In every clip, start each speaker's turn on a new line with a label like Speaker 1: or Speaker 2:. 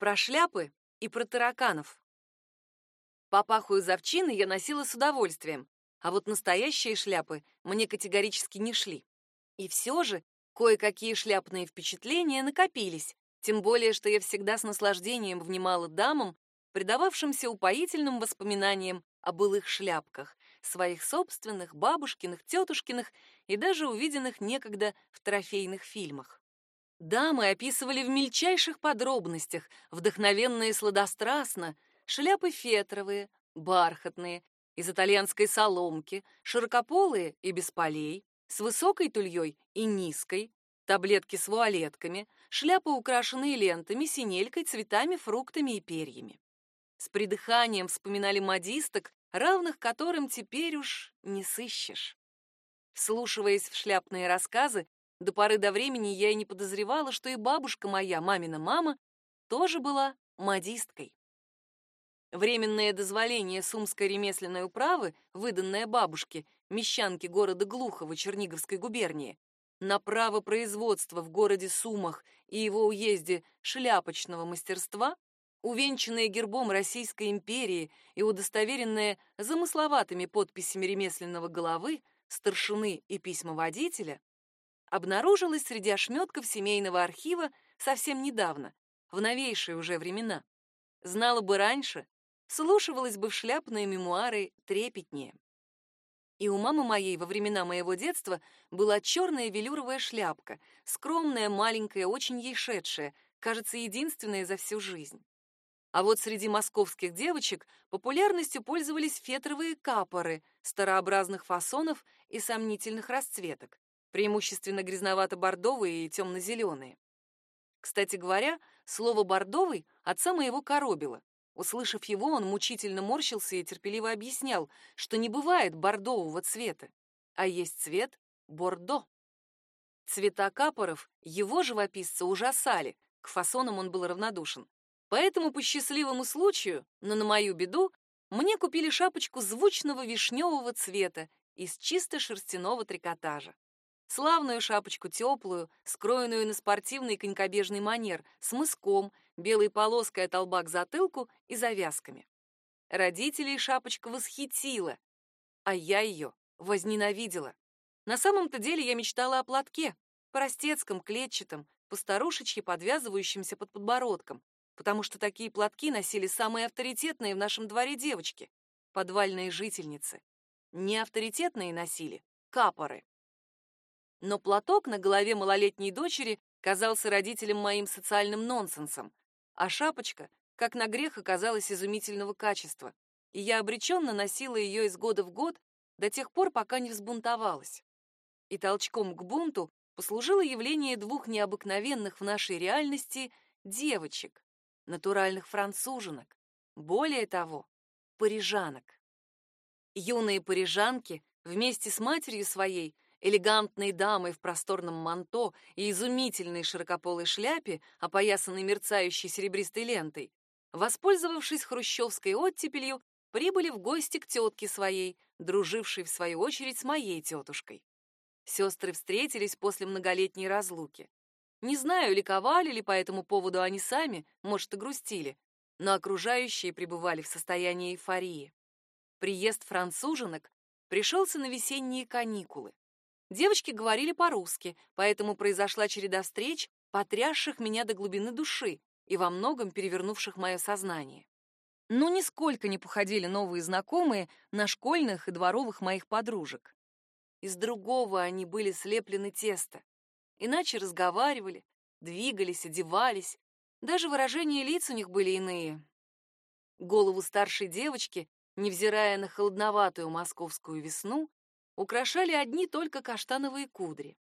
Speaker 1: Про шляпы и про тараканов. Папаху из овчины я носила с удовольствием, а вот настоящие шляпы мне категорически не шли. И все же кое-какие шляпные впечатления накопились, тем более, что я всегда с наслаждением внимала дамам, предававшимся упоительным воспоминаниям о былых шляпках, своих собственных, бабушкиных, тетушкиных и даже увиденных некогда в трофейных фильмах. Дамы описывали в мельчайших подробностях, вдохновенно и сладострастно, шляпы фетровые, бархатные, из итальянской соломки, широкополые и без полей, с высокой тульей и низкой, таблетки с вуалетками, шляпы, украшенные лентами, синелькой, цветами, фруктами и перьями. С придыханием вспоминали модисток, равных которым теперь уж не сыщешь. Вслушиваясь в шляпные рассказы, до поры до времени я и не подозревала, что и бабушка моя, мамина мама, тоже была модисткой. Временное дозволение Сумской ремесленной управы, выданное бабушке, мещанке города Глухово Черниговской губернии, на право производства в городе Сумах и его уезде шляпочного мастерства, увенчанное гербом Российской империи и удостоверенное замысловатыми подписями ремесленного головы, старшины и письмоводителя, обнаружилось среди ошметков семейного архива совсем недавно, в новейшие уже времена. Знала бы раньше, слушивалась бы в шляпные мемуары трепетнее. И у мамы моей во времена моего детства была черная велюровая шляпка, скромная, маленькая, очень ей шедшая, кажется, единственная за всю жизнь. А вот среди московских девочек популярностью пользовались фетровые капоры старообразных фасонов и сомнительных расцветок, преимущественно грязновато-бордовые и темно-зеленые. Кстати говоря, слово «бордовый» отца моего коробило. Услышав его, он мучительно морщился и терпеливо объяснял, что не бывает бордового цвета, а есть цвет бордо. Цвета капоров его живописца ужасали, к фасонам он был равнодушен. Поэтому по счастливому случаю, но на мою беду, мне купили шапочку звучного вишневого цвета из чисто шерстяного трикотажа. Славную шапочку теплую, скроенную на спортивный конькобежный манер, с мыском, белой полоской от лба к затылку и завязками. Родителей шапочка восхитила, а я ее возненавидела. На самом-то деле я мечтала о платке, простецком, клетчатом, постарушечьи подвязывающемся под подбородком, потому что такие платки носили самые авторитетные в нашем дворе девочки, подвальные жительницы. Не авторитетные носили капоры. Но платок на голове малолетней дочери казался родителям моим социальным нонсенсом, а шапочка, как на грех, оказалась изумительного качества, и я обреченно носила ее из года в год до тех пор, пока не взбунтовалась. И толчком к бунту послужило явление двух необыкновенных в нашей реальности девочек, натуральных француженок, более того, парижанок. Юные парижанки вместе с матерью своей элегантной дамой в просторном манто и изумительной широкополой шляпе, опоясанной мерцающей серебристой лентой, воспользовавшись хрущевской оттепелью, прибыли в гости к тетке своей, дружившей в свою очередь с моей тетушкой. Сестры встретились после многолетней разлуки. Не знаю, ликовали ли по этому поводу они сами, может, и грустили, но окружающие пребывали в состоянии эйфории. Приезд француженок пришелся на весенние каникулы. Девочки говорили по-русски, поэтому произошла череда встреч, потрясших меня до глубины души и во многом перевернувших мое сознание. Но нисколько не походили новые знакомые на школьных и дворовых моих подружек. Из другого они были слеплены тесто. Иначе разговаривали, двигались, одевались. Даже выражения лиц у них были иные. Голову старшей девочки, невзирая на холодноватую московскую весну, украшали одни только каштановые кудри.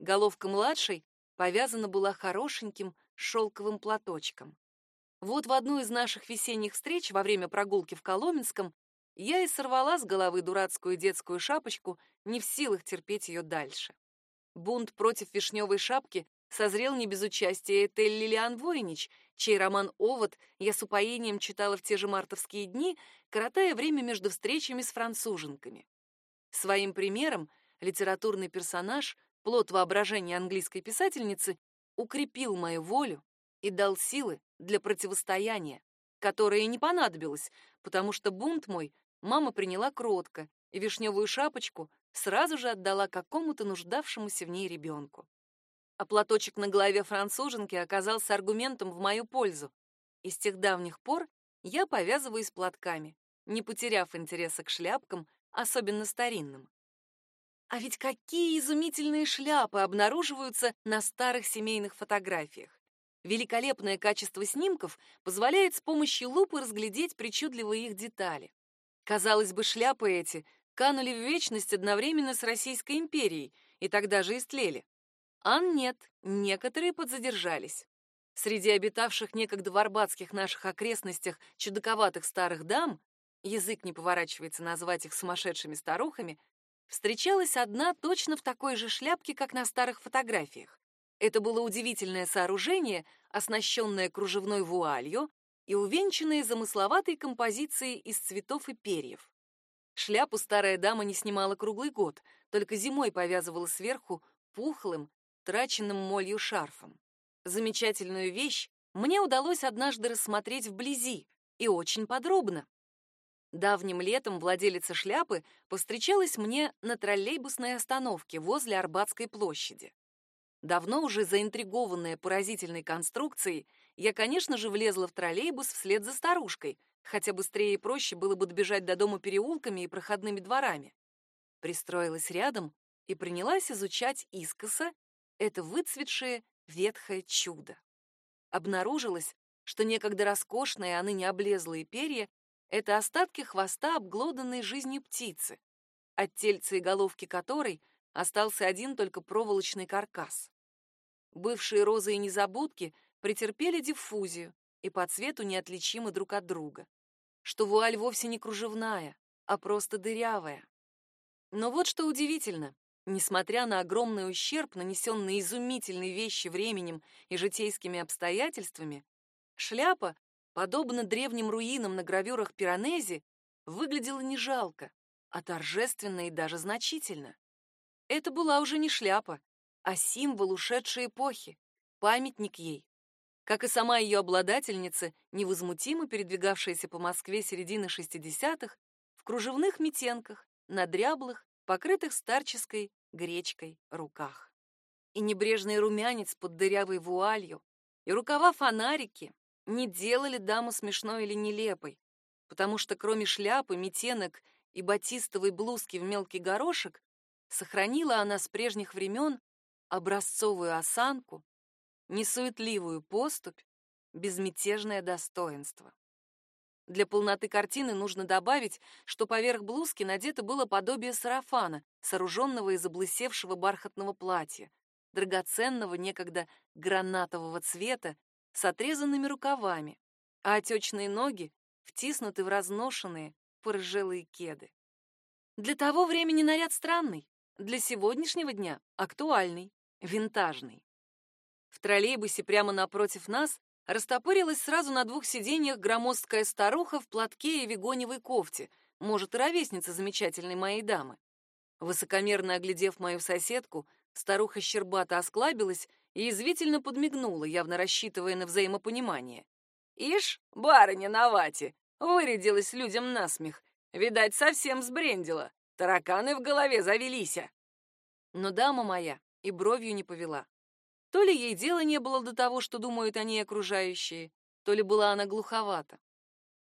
Speaker 1: Головка младшей повязана была хорошеньким шелковым платочком. Вот в одну из наших весенних встреч во время прогулки в Коломенском я и сорвала с головы дурацкую детскую шапочку, не в силах терпеть ее дальше. Бунт против вишневой шапки созрел не без участия Этель Лилиан Войнич, чей роман «Овод» я с упоением читала в те же мартовские дни, коротая время между встречами с француженками. Своим примером литературный персонаж, плод воображения английской писательницы, укрепил мою волю, и дал силы для противостояния, которое не понадобилось, потому что бунт мой мама приняла кротко, и вишневую шапочку сразу же отдала какому-то нуждавшемуся в ней ребенку. А платочек на голове француженки оказался аргументом в мою пользу. И с тех давних пор я повязываюсь платками, не потеряв интереса к шляпкам, особенно старинным. А ведь какие изумительные шляпы обнаруживаются на старых семейных фотографиях. Великолепное качество снимков позволяет с помощью лупы разглядеть причудливые их детали. Казалось бы, шляпы эти канули в вечность одновременно с Российской империей и тогда же истлели. А нет, некоторые подзадержались. Среди обитавших некогда в арбатских наших окрестностях чудаковатых старых дам, язык не поворачивается назвать их сумасшедшими старухами, встречалась одна точно в такой же шляпке, как на старых фотографиях. Это было удивительное сооружение, оснащенное кружевной вуалью и увенчанное замысловатой композицией из цветов и перьев. Шляпу старая дама не снимала круглый год, только зимой повязывала сверху пухлым, траченным молью шарфом. Замечательную вещь мне удалось однажды рассмотреть вблизи и очень подробно. Давним летом владелица шляпы повстречалась мне на троллейбусной остановке возле Арбатской площади. Давно уже заинтригованная поразительной конструкцией, я, конечно же, влезла в троллейбус вслед за старушкой, хотя быстрее и проще было бы добежать до дома переулками и проходными дворами. Пристроилась рядом и принялась изучать искоса это выцветшее ветхое чудо. Обнаружилось, что некогда роскошные, а ныне облезлые перья — это остатки хвоста обглоданной жизнью птицы, от тельца и головки которой остался один только проволочный каркас. Бывшие розы и незабудки претерпели диффузию и по цвету неотличимы друг от друга, что вуаль вовсе не кружевная, а просто дырявая. Но вот что удивительно, Несмотря на огромный ущерб, нанесенный изумительной вещи временем и житейскими обстоятельствами, шляпа, подобно древним руинам на гравюрах Пиранези, выглядела не жалко, а торжественно и даже значительно. Это была уже не шляпа, а символ ушедшей эпохи, памятник ей. Как и сама ее обладательница, невозмутимо передвигавшаяся по Москве середины 60-х, в кружевных метенках, на дряблых, покрытых старческой гречкой руках. И небрежный румянец под дырявой вуалью, и рукава-фонарики не делали даму смешной или нелепой, потому что кроме шляпы, метенок и батистовой блузки в мелкий горошек, сохранила она с прежних времен образцовую осанку, несуетливую поступь, безмятежное достоинство. Для полноты картины нужно добавить, что поверх блузки надето было подобие сарафана, сооруженного из облысевшего бархатного платья, драгоценного некогда гранатового цвета, с отрезанными рукавами, а отечные ноги втиснуты в разношенные, порыжелые кеды. Для того времени наряд странный, для сегодняшнего дня актуальный, винтажный. В троллейбусе прямо напротив нас растопырилась сразу на двух сиденьях громоздкая старуха в платке и вегоневой кофте, может, ровесница замечательной моей дамы. Высокомерно оглядев мою соседку, старуха щербато осклабилась и извительно подмигнула, явно рассчитывая на взаимопонимание. «Ишь, барыня на вате!» Вырядилась людям насмех. Видать, совсем сбрендила. Тараканы в голове завелися. Но дама моя и бровью не повела. То ли ей дела не было до того, что думают о ней окружающие, то ли была она глуховата.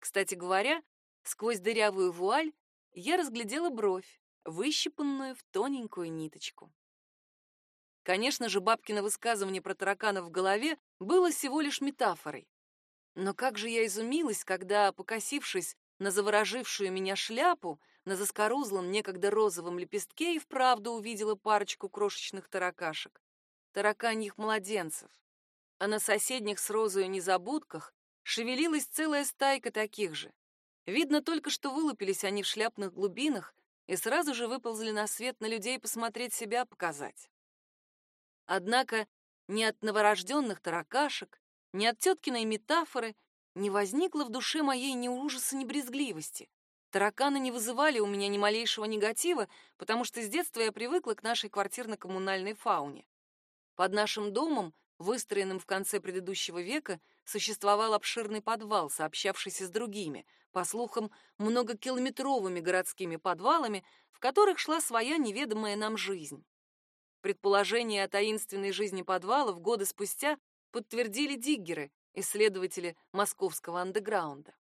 Speaker 1: Кстати говоря, сквозь дырявую вуаль я разглядела бровь, выщипанную в тоненькую ниточку. Конечно же, бабкино высказывание про тараканов в голове было всего лишь метафорой. Но как же я изумилась, когда, покосившись на заворожившую меня шляпу, на заскорузлом некогда розовом лепестке и вправду увидела парочку крошечных таракашек тараканьих младенцев, а на соседних с розою незабудках шевелилась целая стайка таких же. Видно только, что вылупились они в шляпных глубинах и сразу же выползли на свет на людей посмотреть себя показать. Однако ни от новорожденных таракашек, ни от теткиной метафоры не возникло в душе моей ни ужаса, ни брезгливости. Тараканы не вызывали у меня ни малейшего негатива, потому что с детства я привыкла к нашей квартирно-коммунальной фауне. Под нашим домом выстроенном в конце предыдущего века, существовал обширный подвал, сообщавшийся с другими, по слухам, многокилометровыми городскими подвалами, в которых шла своя неведомая нам жизнь. Предположение о таинственной жизни подвалов годы спустя подтвердили диггеры, исследователи московского андеграунда.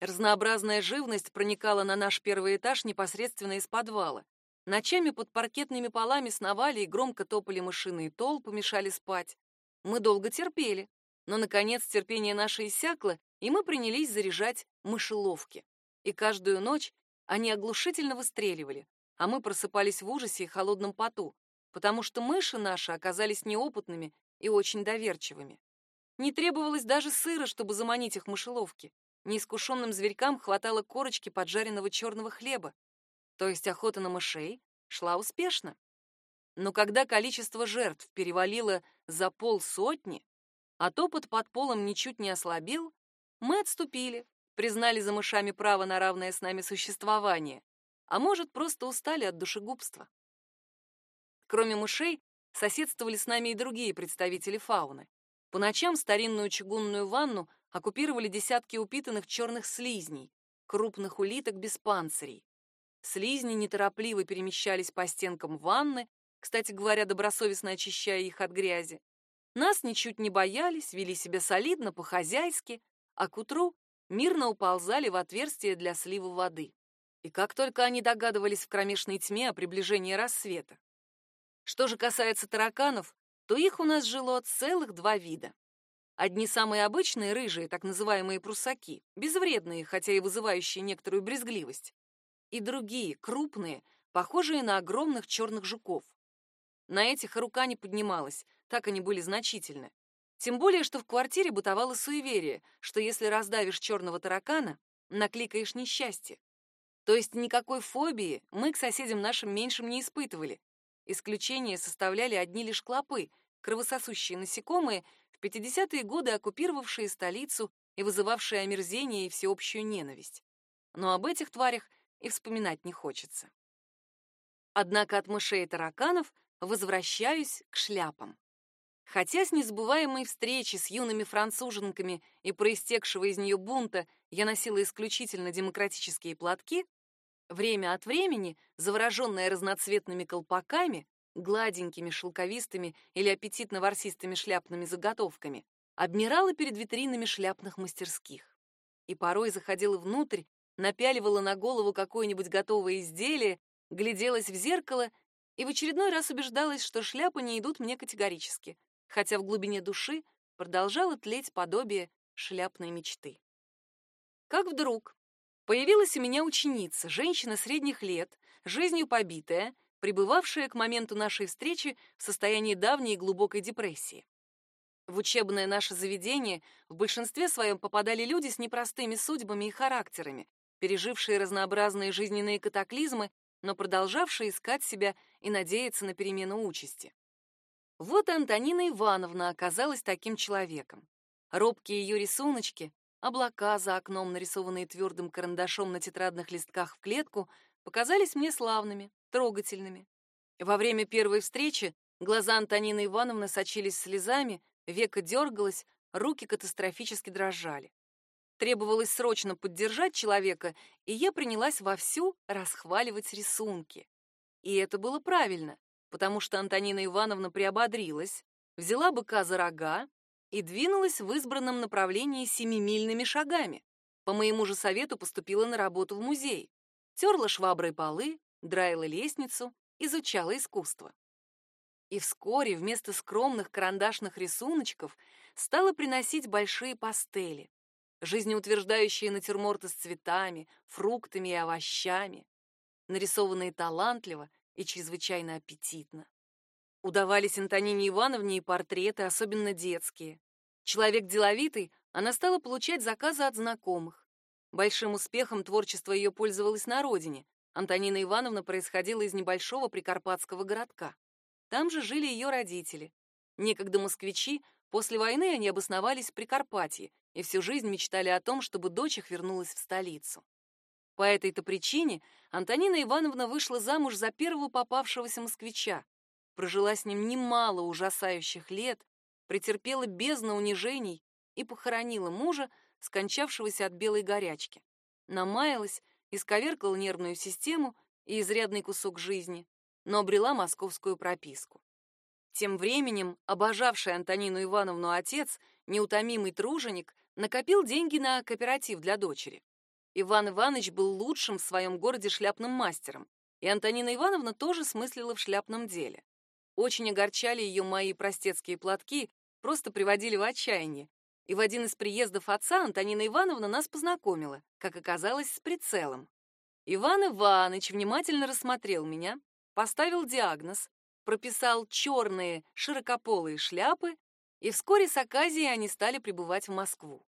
Speaker 1: Разнообразная живность проникала на наш первый этаж непосредственно из подвала. Ночами под паркетными полами сновали и громко топали мышиные толпы, мешали спать. Мы долго терпели, но, наконец, терпение наше иссякло, и мы принялись заряжать мышеловки. И каждую ночь они оглушительно выстреливали, а мы просыпались в ужасе и холодном поту, потому что мыши наши оказались неопытными и очень доверчивыми. Не требовалось даже сыра, чтобы заманить их мышеловки. Неискушенным зверькам хватало корочки поджаренного черного хлеба. То есть охота на мышей шла успешно. Но когда количество жертв перевалило за полсотни, а топот под полом ничуть не ослабел, мы отступили, признали за мышами право на равное с нами существование, а может, просто устали от душегубства. Кроме мышей, соседствовали с нами и другие представители фауны. По ночам старинную чугунную ванну оккупировали десятки упитанных черных слизней, крупных улиток без панцирей. Слизни неторопливо перемещались по стенкам ванны, кстати говоря, добросовестно очищая их от грязи. Нас ничуть не боялись, вели себя солидно, по-хозяйски, а к утру мирно уползали в отверстие для слива воды. И как только они догадывались в кромешной тьме о приближении рассвета. Что же касается тараканов, то их у нас жило целых два вида. Одни самые обычные рыжие, так называемые прусаки, безвредные, хотя и вызывающие некоторую брезгливость. И другие, крупные, похожие на огромных черных жуков. На этих рука не поднималась, так они были значительны. Тем более, что в квартире бытовало суеверие, что если раздавишь черного таракана, накликаешь несчастье. То есть никакой фобии мы к соседям нашим меньшим не испытывали. Исключение составляли одни лишь клопы, кровососущие насекомые, 50-е годы оккупировавшие столицу и вызывавшие омерзение и всеобщую ненависть. Но об этих тварях и вспоминать не хочется. Однако от мышей и тараканов возвращаюсь к шляпам. Хотя с незабываемой встречи с юными француженками и проистекшего из нее бунта я носила исключительно демократические платки, время от времени, завороженная разноцветными колпаками, гладенькими, шелковистыми или аппетитно-ворсистыми шляпными заготовками, обмирала перед витринами шляпных мастерских. И порой заходила внутрь, напяливала на голову какое-нибудь готовое изделие, гляделась в зеркало и в очередной раз убеждалась, что шляпы не идут мне категорически, хотя в глубине души продолжала тлеть подобие шляпной мечты. Как вдруг появилась у меня ученица, женщина средних лет, жизнью побитая, пребывавшая к моменту нашей встречи в состоянии давней и глубокой депрессии. В учебное наше заведение в большинстве своем попадали люди с непростыми судьбами и характерами, пережившие разнообразные жизненные катаклизмы, но продолжавшие искать себя и надеяться на перемену участи. Вот Антонина Ивановна оказалась таким человеком. Робкие ее рисуночки, облака за окном, нарисованные твердым карандашом на тетрадных листках в клетку, показались мне славными, трогательными. Во время первой встречи глаза Антонины Ивановны сочились слезами, века дергалось, руки катастрофически дрожали. Требовалось срочно поддержать человека, и я принялась вовсю расхваливать рисунки. И это было правильно, потому что Антонина Ивановна приободрилась, взяла быка за рога и двинулась в избранном направлении семимильными шагами. По моему же совету поступила на работу в музей. Терла шваброй полы, драила лестницу, изучала искусство. И вскоре вместо скромных карандашных рисуночков стала приносить большие пастели, жизнеутверждающие натюрморты с цветами, фруктами и овощами, нарисованные талантливо и чрезвычайно аппетитно. Удавались Антонине Ивановне и портреты, особенно детские. Человек деловитый, она стала получать заказы от знакомых. Большим успехом творчество ее пользовалось на родине, Антонина Ивановна происходила из небольшого прикарпатского городка. Там же жили ее родители. Некогда москвичи, после войны они обосновались в Прикарпатье и всю жизнь мечтали о том, чтобы дочь их вернулась в столицу. По этой-то причине Антонина Ивановна вышла замуж за первого попавшегося москвича, прожила с ним немало ужасающих лет, претерпела бездну унижений и похоронила мужа, скончавшегося от белой горячки. Намаялась, исковеркала нервную систему и изрядный кусок жизни, но обрела московскую прописку. Тем временем обожавший Антонину Ивановну отец, неутомимый труженик, накопил деньги на кооператив для дочери. Иван Иванович был лучшим в своем городе шляпным мастером, и Антонина Ивановна тоже смыслила в шляпном деле. Очень огорчали ее мои простецкие платки, просто приводили в отчаяние. И в один из приездов отца Антонина Ивановна нас познакомила, как оказалось, с прицелом. Иван Иванович внимательно рассмотрел меня, поставил диагноз, прописал черные широкополые шляпы, и вскоре с оказией они стали прибывать в Москву.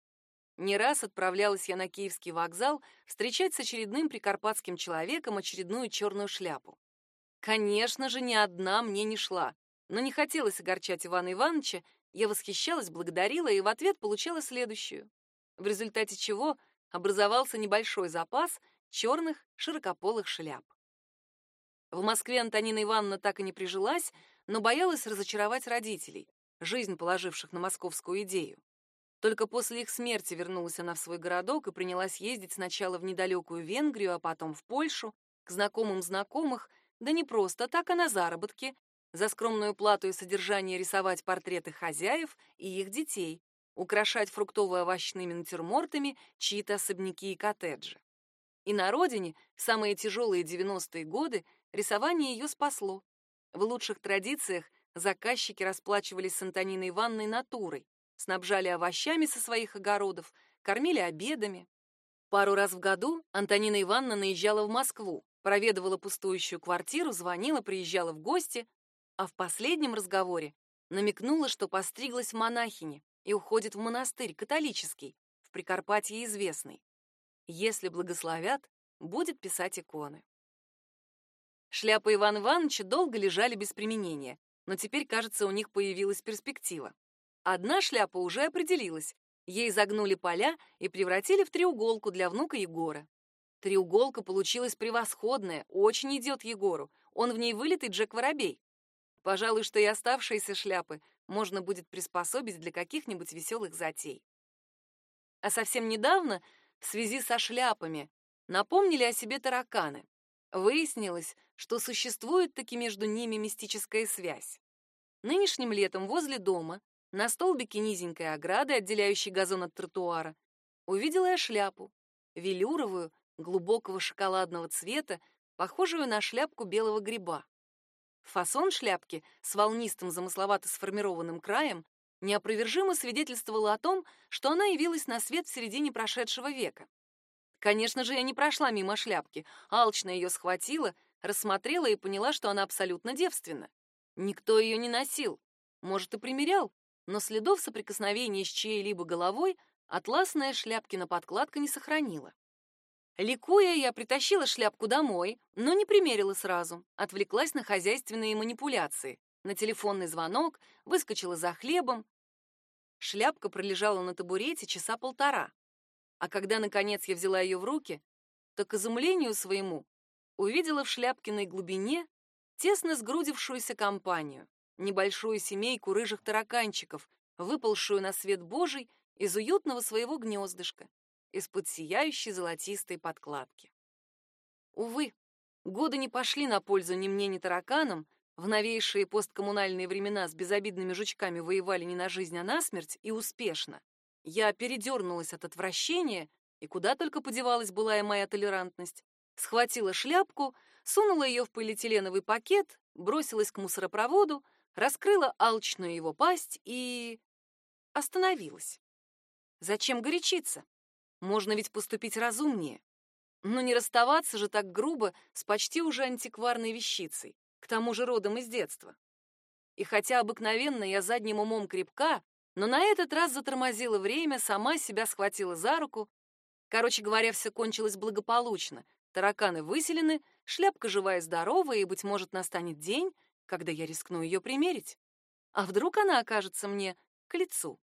Speaker 1: Не раз отправлялась я на Киевский вокзал встречать с очередным прикарпатским человеком очередную черную шляпу. Конечно же, ни одна мне не шла, но не хотелось огорчать Ивана Ивановича, я восхищалась, благодарила и в ответ получала следующую, в результате чего образовался небольшой запас черных широкополых шляп. В Москве Антонина Ивановна так и не прижилась, но боялась разочаровать родителей, жизнь положивших на московскую идею. Только после их смерти вернулась она в свой городок и принялась ездить сначала в недалекую Венгрию, а потом в Польшу, к знакомым знакомых, да не просто так, а на заработки, за скромную плату и содержание рисовать портреты хозяев и их детей, украшать фруктово-овощными натюрмортами чьи-то особняки и коттеджи. И на родине, в самые тяжелые 90-е годы, рисование ее спасло. В лучших традициях заказчики расплачивались с Антониной Ивановной натурой, снабжали овощами со своих огородов, кормили обедами. Пару раз в году Антонина Ивановна наезжала в Москву, проведывала пустующую квартиру, звонила, приезжала в гости, а в последнем разговоре намекнула, что постриглась в монахине и уходит в монастырь католический, в Прикарпатье известный. Если благословят, будет писать иконы. Шляпы Ивана Ивановича долго лежали без применения, но теперь, кажется, у них появилась перспектива. Одна шляпа уже определилась. Ей загнули поля и превратили в треуголку для внука Егора. Треуголка получилась превосходная, очень идет Егору. Он в ней вылитый Джек Воробей. Пожалуй, что и оставшиеся шляпы можно будет приспособить для каких-нибудь веселых затей. А совсем недавно, в связи со шляпами, напомнили о себе тараканы. Выяснилось, что существует таки между ними мистическая связь. Нынешним летом возле дома на столбике низенькой ограды, отделяющей газон от тротуара, увидела я шляпу, велюровую, глубокого шоколадного цвета, похожую на шляпку белого гриба. Фасон шляпки с волнистым замысловато сформированным краем неопровержимо свидетельствовал о том, что она явилась на свет в середине прошедшего века. Конечно же, я не прошла мимо шляпки, алчно ее схватила, рассмотрела и поняла, что она абсолютно девственна. Никто ее не носил, может, и примерял, но следов соприкосновения с чьей-либо головой атласная шляпкина подкладка не сохранила. Ликуя, я притащила шляпку домой, но не примерила сразу, отвлеклась на хозяйственные манипуляции, на телефонный звонок, выскочила за хлебом. Шляпка пролежала на табурете часа полтора. А когда, наконец, я взяла ее в руки, то, к изумлению своему, увидела в шляпкиной глубине тесно сгрудившуюся компанию небольшую семейку рыжих тараканчиков, выползшую на свет Божий из уютного своего гнездышка, из-под сияющей золотистой подкладки. Увы, годы не пошли на пользу ни мне, ни тараканам, в новейшие посткоммунальные времена с безобидными жучками воевали не на жизнь, а на смерть, и успешно. Я передернулась от отвращения, и куда только подевалась былая моя толерантность, схватила шляпку, сунула ее в полиэтиленовый пакет, бросилась к мусоропроводу, раскрыла алчную его пасть и... остановилась. Зачем горячиться? Можно ведь поступить разумнее. Но не расставаться же так грубо с почти уже антикварной вещицей, к тому же родом из детства. И хотя обыкновенно я задним умом крепка, но на этот раз затормозила время, сама себя схватила за руку. Короче говоря, все кончилось благополучно. Тараканы выселены, шляпка живая и здоровая, и, быть может, настанет день, когда я рискну ее примерить. А вдруг она окажется мне к лицу?